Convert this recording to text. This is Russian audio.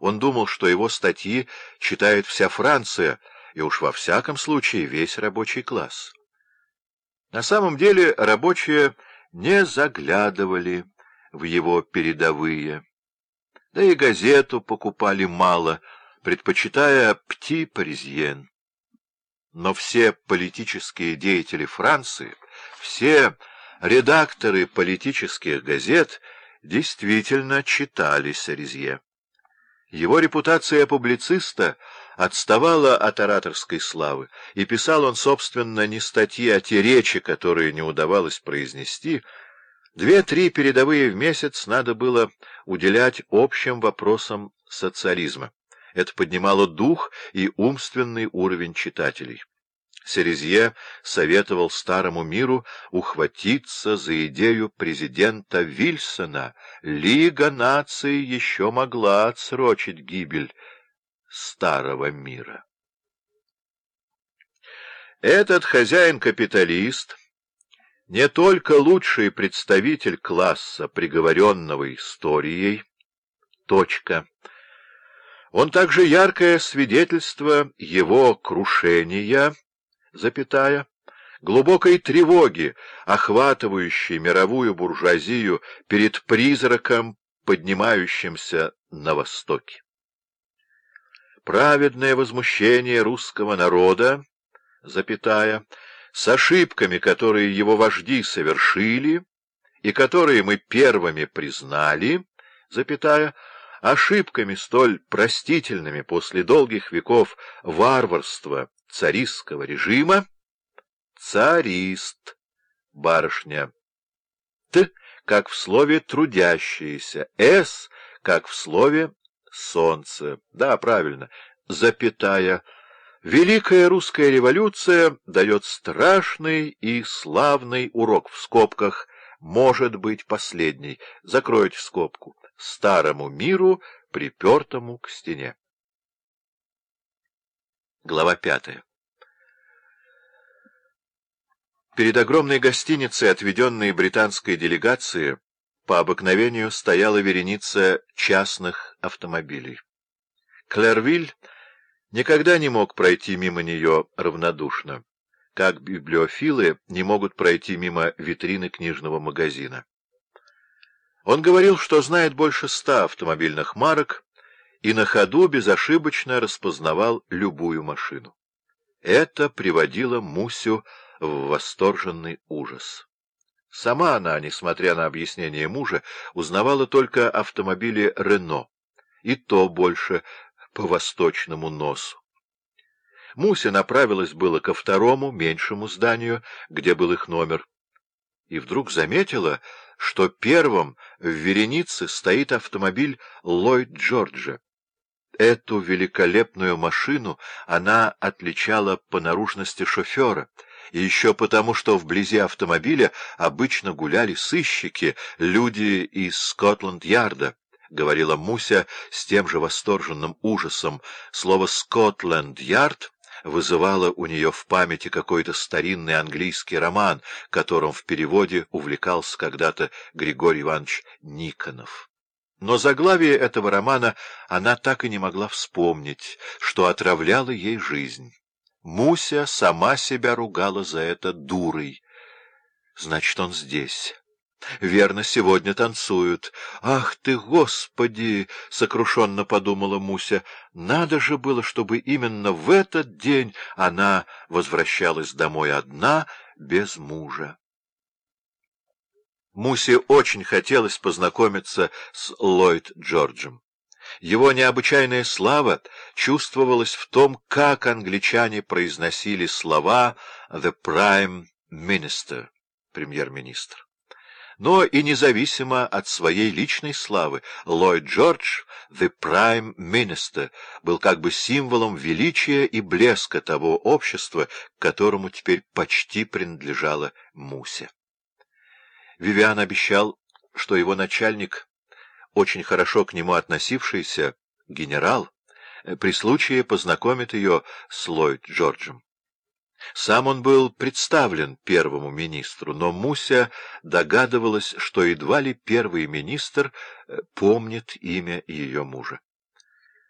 Он думал, что его статьи читает вся Франция, и уж во всяком случае весь рабочий класс. На самом деле рабочие не заглядывали в его передовые, да и газету покупали мало, предпочитая «Пти Паризьен». Но все политические деятели Франции, все редакторы политических газет действительно читали Сарезье. Его репутация публициста отставала от ораторской славы, и писал он, собственно, не статьи, а те речи, которые не удавалось произнести. Две-три передовые в месяц надо было уделять общим вопросам социализма. Это поднимало дух и умственный уровень читателей. Серезье советовал старому миру ухватиться за идею президента Вильсона. Лига наций еще могла отсрочить гибель старого мира. Этот хозяин-капиталист не только лучший представитель класса, приговоренного историей, точка, он также яркое свидетельство его крушения, запятая, глубокой тревоги, охватывающей мировую буржуазию перед призраком, поднимающимся на востоке. Праведное возмущение русского народа, запятая, с ошибками, которые его вожди совершили, и которые мы первыми признали, запятая, ошибками столь простительными после долгих веков варварства царистского режима, царист, барышня, т, как в слове трудящиеся, с, как в слове солнце, да, правильно, запятая, Великая русская революция дает страшный и славный урок в скобках, может быть последний, закройте скобку, старому миру, припертому к стене. Глава пятая Перед огромной гостиницей, отведенной британской делегации, по обыкновению стояла вереница частных автомобилей. Клервиль никогда не мог пройти мимо нее равнодушно, как библиофилы не могут пройти мимо витрины книжного магазина. Он говорил, что знает больше ста автомобильных марок, и на ходу безошибочно распознавал любую машину. Это приводило Мусю в восторженный ужас. Сама она, несмотря на объяснение мужа, узнавала только автомобили «Рено», и то больше по восточному носу. Муся направилась было ко второму, меньшему зданию, где был их номер, и вдруг заметила, что первым в веренице стоит автомобиль Ллойд Джорджа. Эту великолепную машину она отличала по наружности шофера, и еще потому, что вблизи автомобиля обычно гуляли сыщики, люди из Скотланд-Ярда. — говорила Муся с тем же восторженным ужасом. Слово «Скотленд-Ярд» вызывало у нее в памяти какой-то старинный английский роман, которым в переводе увлекался когда-то Григорий Иванович Никонов. Но заглавие этого романа она так и не могла вспомнить, что отравляло ей жизнь. Муся сама себя ругала за это дурой. Значит, он здесь. Верно, сегодня танцуют. Ах ты, Господи! — сокрушенно подумала Муся. Надо же было, чтобы именно в этот день она возвращалась домой одна, без мужа. Мусе очень хотелось познакомиться с Ллойд Джорджем. Его необычайная слава чувствовалась в том, как англичане произносили слова «the prime minister» — премьер-министр. Но и независимо от своей личной славы, Ллойд Джордж, the prime minister, был как бы символом величия и блеска того общества, к которому теперь почти принадлежала Муся. Вивиан обещал, что его начальник, очень хорошо к нему относившийся, генерал, при случае познакомит ее с Ллойд Джорджем. Сам он был представлен первому министру, но Муся догадывалась, что едва ли первый министр э, помнит имя ее мужа.